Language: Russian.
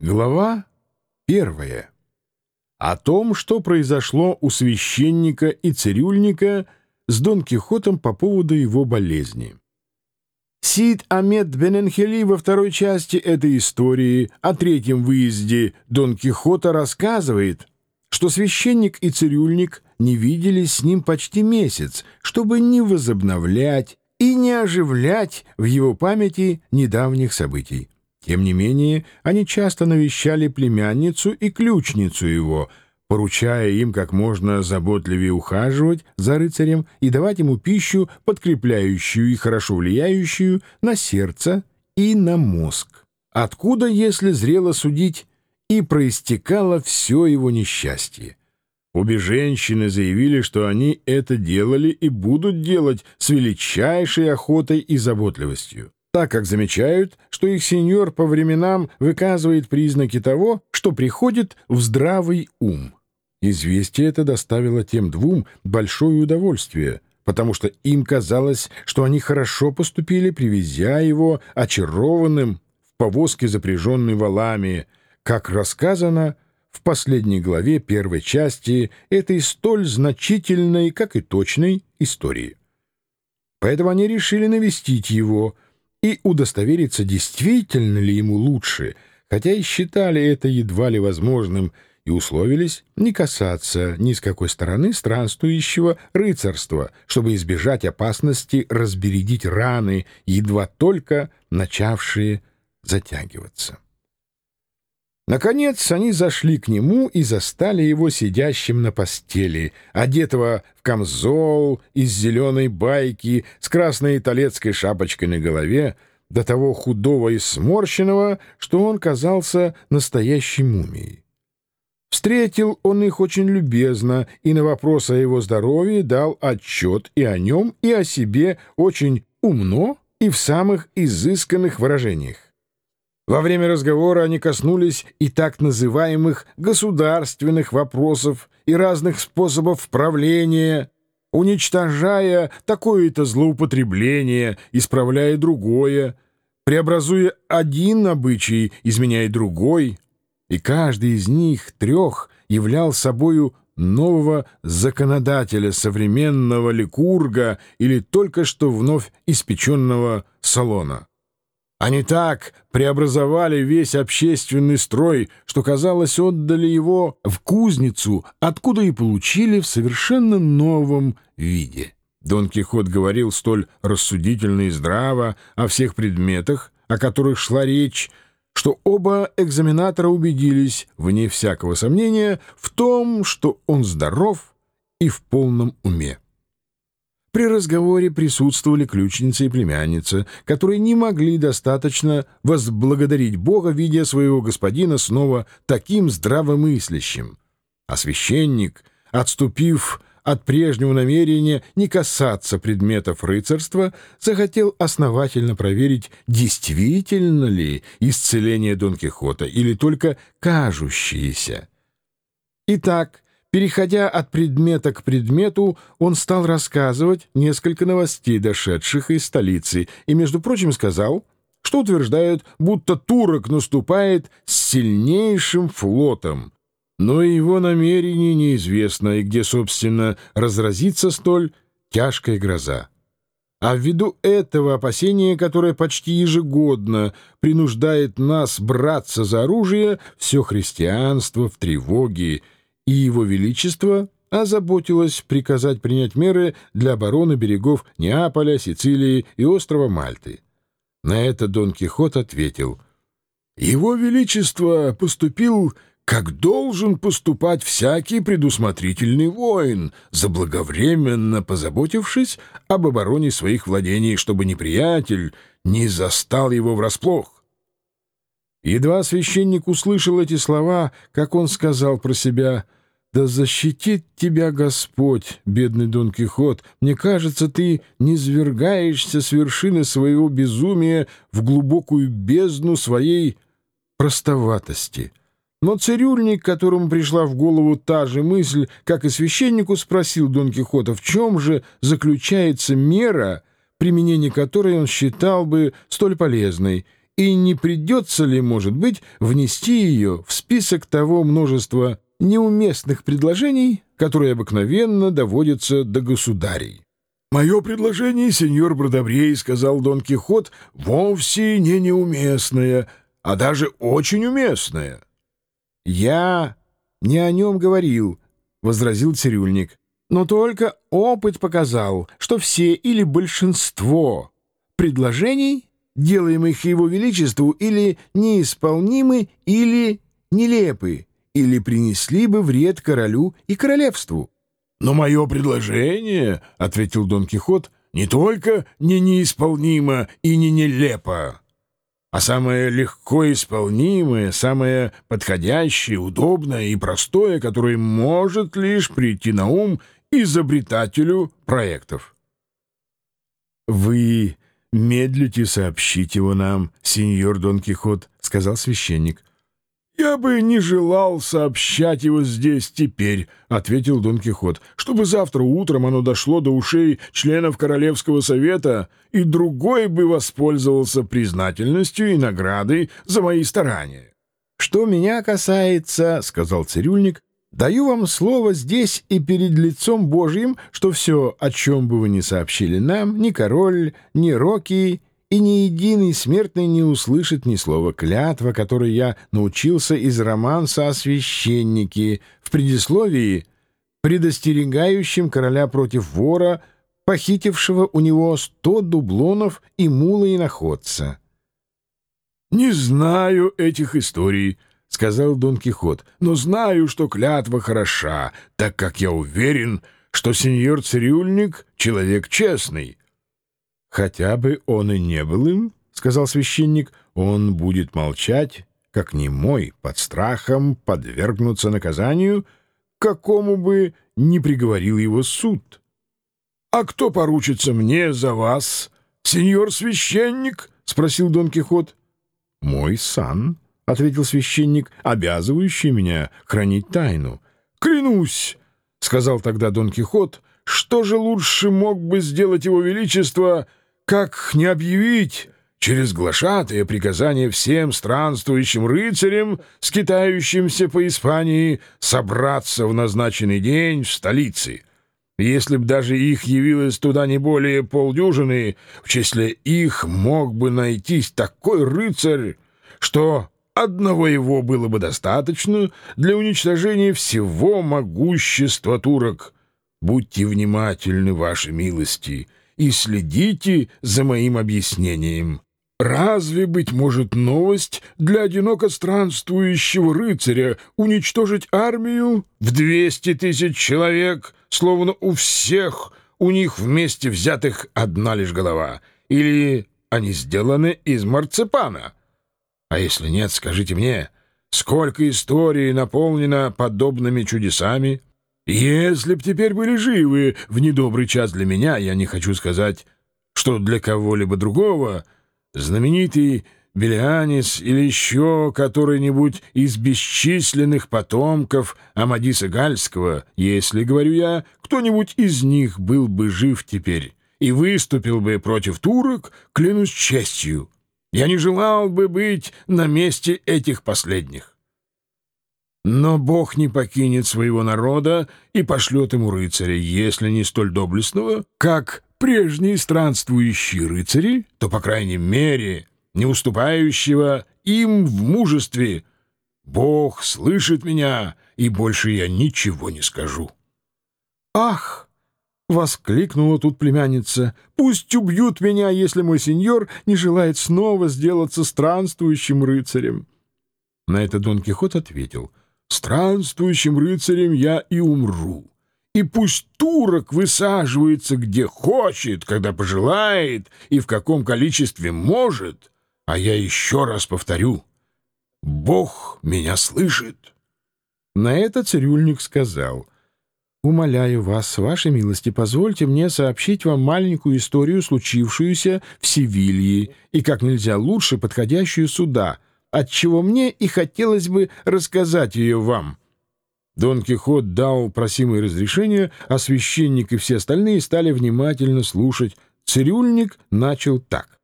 Глава первая. О том, что произошло у священника и цирюльника с Дон Кихотом по поводу его болезни. Сид Амед Бененхели во второй части этой истории о третьем выезде Дон Кихота рассказывает, что священник и цирюльник не виделись с ним почти месяц, чтобы не возобновлять и не оживлять в его памяти недавних событий. Тем не менее, они часто навещали племянницу и ключницу его, поручая им как можно заботливее ухаживать за рыцарем и давать ему пищу, подкрепляющую и хорошо влияющую на сердце и на мозг. Откуда, если зрело судить, и проистекало все его несчастье? Обе женщины заявили, что они это делали и будут делать с величайшей охотой и заботливостью так как замечают, что их сеньор по временам выказывает признаки того, что приходит в здравый ум. Известие это доставило тем двум большое удовольствие, потому что им казалось, что они хорошо поступили, привезя его очарованным в повозке, запряженной валами, как рассказано в последней главе первой части этой столь значительной, как и точной истории. Поэтому они решили навестить его — и удостовериться, действительно ли ему лучше, хотя и считали это едва ли возможным, и условились не касаться ни с какой стороны странствующего рыцарства, чтобы избежать опасности разбередить раны, едва только начавшие затягиваться. Наконец они зашли к нему и застали его сидящим на постели, одетого в камзол из зеленой байки с красной италецкой шапочкой на голове, до того худого и сморщенного, что он казался настоящей мумией. Встретил он их очень любезно и на вопрос о его здоровье дал отчет и о нем, и о себе очень умно и в самых изысканных выражениях. Во время разговора они коснулись и так называемых государственных вопросов и разных способов правления, уничтожая такое-то злоупотребление, исправляя другое, преобразуя один обычай, изменяя другой, и каждый из них трех являл собою нового законодателя современного ликурга или только что вновь испеченного салона. Они так преобразовали весь общественный строй, что, казалось, отдали его в кузницу, откуда и получили в совершенно новом виде. Дон Кихот говорил столь рассудительно и здраво о всех предметах, о которых шла речь, что оба экзаменатора убедились, вне всякого сомнения, в том, что он здоров и в полном уме. При разговоре присутствовали ключница и племянница, которые не могли достаточно возблагодарить Бога, видя своего господина снова таким здравомыслящим. А священник, отступив от прежнего намерения не касаться предметов рыцарства, захотел основательно проверить, действительно ли исцеление Дон Кихота или только кажущееся. Итак, Переходя от предмета к предмету, он стал рассказывать несколько новостей, дошедших из столицы, и, между прочим, сказал, что утверждают, будто турок наступает с сильнейшим флотом, но его намерение неизвестно, и где, собственно, разразится столь тяжкая гроза. А ввиду этого опасения, которое почти ежегодно принуждает нас браться за оружие, все христианство в тревоге — и Его Величество озаботилось приказать принять меры для обороны берегов Неаполя, Сицилии и острова Мальты. На это Дон Кихот ответил, «Его Величество поступил, как должен поступать всякий предусмотрительный воин, заблаговременно позаботившись об обороне своих владений, чтобы неприятель не застал его врасплох. Едва священник услышал эти слова, как он сказал про себя — да защитит тебя Господь, бедный Дон Кихот. Мне кажется, ты не свергаешься с вершины своего безумия в глубокую бездну своей простоватости. Но цирюльник, которому пришла в голову та же мысль, как и священнику, спросил Дон Кихота, в чем же заключается мера, применение которой он считал бы столь полезной, и не придется ли, может быть, внести ее в список того множества неуместных предложений, которые обыкновенно доводятся до государей. «Мое предложение, сеньор Бродобрей, — сказал Дон Кихот, — вовсе не неуместное, а даже очень уместное». «Я не о нем говорил», — возразил цирюльник, — «но только опыт показал, что все или большинство предложений, делаемых его величеству, или неисполнимы, или нелепы, или принесли бы вред королю и королевству». «Но мое предложение, — ответил Дон Кихот, — не только не неисполнимо и не нелепо, а самое легко исполнимое, самое подходящее, удобное и простое, которое может лишь прийти на ум изобретателю проектов. «Вы медлите сообщить его нам, сеньор Дон Кихот», — сказал священник. «Я бы не желал сообщать его здесь теперь», — ответил Дон Кихот, «чтобы завтра утром оно дошло до ушей членов Королевского совета, и другой бы воспользовался признательностью и наградой за мои старания». «Что меня касается», — сказал цирюльник, — «даю вам слово здесь и перед лицом Божьим, что все, о чем бы вы ни сообщили нам, ни король, ни Рокки, и ни единый смертный не услышит ни слова клятва, которой я научился из романса о священнике в предисловии, предостерегающем короля против вора, похитившего у него сто дублонов и мула иноходца. «Не знаю этих историй», — сказал Дон Кихот, — «но знаю, что клятва хороша, так как я уверен, что сеньор Цирюльник — человек честный». «Хотя бы он и не был им, — сказал священник, — он будет молчать, как немой, под страхом подвергнуться наказанию, какому бы ни приговорил его суд. «А кто поручится мне за вас, сеньор священник?» — спросил Дон Кихот. «Мой сан», — ответил священник, — «обязывающий меня хранить тайну». «Клянусь», — сказал тогда Дон Кихот, — «что же лучше мог бы сделать его величество, как не объявить через глашатые приказание всем странствующим рыцарям, скитающимся по Испании, собраться в назначенный день в столице. Если б даже их явилось туда не более полдюжины, в числе их мог бы найтись такой рыцарь, что одного его было бы достаточно для уничтожения всего могущества турок. Будьте внимательны, ваши милости, и следите за моим объяснением. Разве, быть может, новость для одиноко странствующего рыцаря уничтожить армию в двести тысяч человек, словно у всех у них вместе взятых одна лишь голова? Или они сделаны из марципана? А если нет, скажите мне, сколько историй наполнено подобными чудесами? Если б теперь были живы в недобрый час для меня, я не хочу сказать, что для кого-либо другого — знаменитый Белианис или еще который-нибудь из бесчисленных потомков Амадиса Гальского, если, говорю я, кто-нибудь из них был бы жив теперь и выступил бы против турок, клянусь честью, я не желал бы быть на месте этих последних. Но Бог не покинет своего народа и пошлет ему рыцаря, если не столь доблестного, как прежние странствующие рыцари, то, по крайней мере, не уступающего им в мужестве. Бог слышит меня, и больше я ничего не скажу. «Ах!» — воскликнула тут племянница. «Пусть убьют меня, если мой сеньор не желает снова сделаться странствующим рыцарем». На это Дон Кихот ответил. «Странствующим рыцарем я и умру и пусть турок высаживается где хочет, когда пожелает и в каком количестве может, а я еще раз повторю, Бог меня слышит. На это цирюльник сказал, «Умоляю вас, вашей милости, позвольте мне сообщить вам маленькую историю, случившуюся в Севилье, и как нельзя лучше подходящую сюда, отчего мне и хотелось бы рассказать ее вам». Дон Кихот дал просимое разрешение, а священник и все остальные стали внимательно слушать. Цирюльник начал так.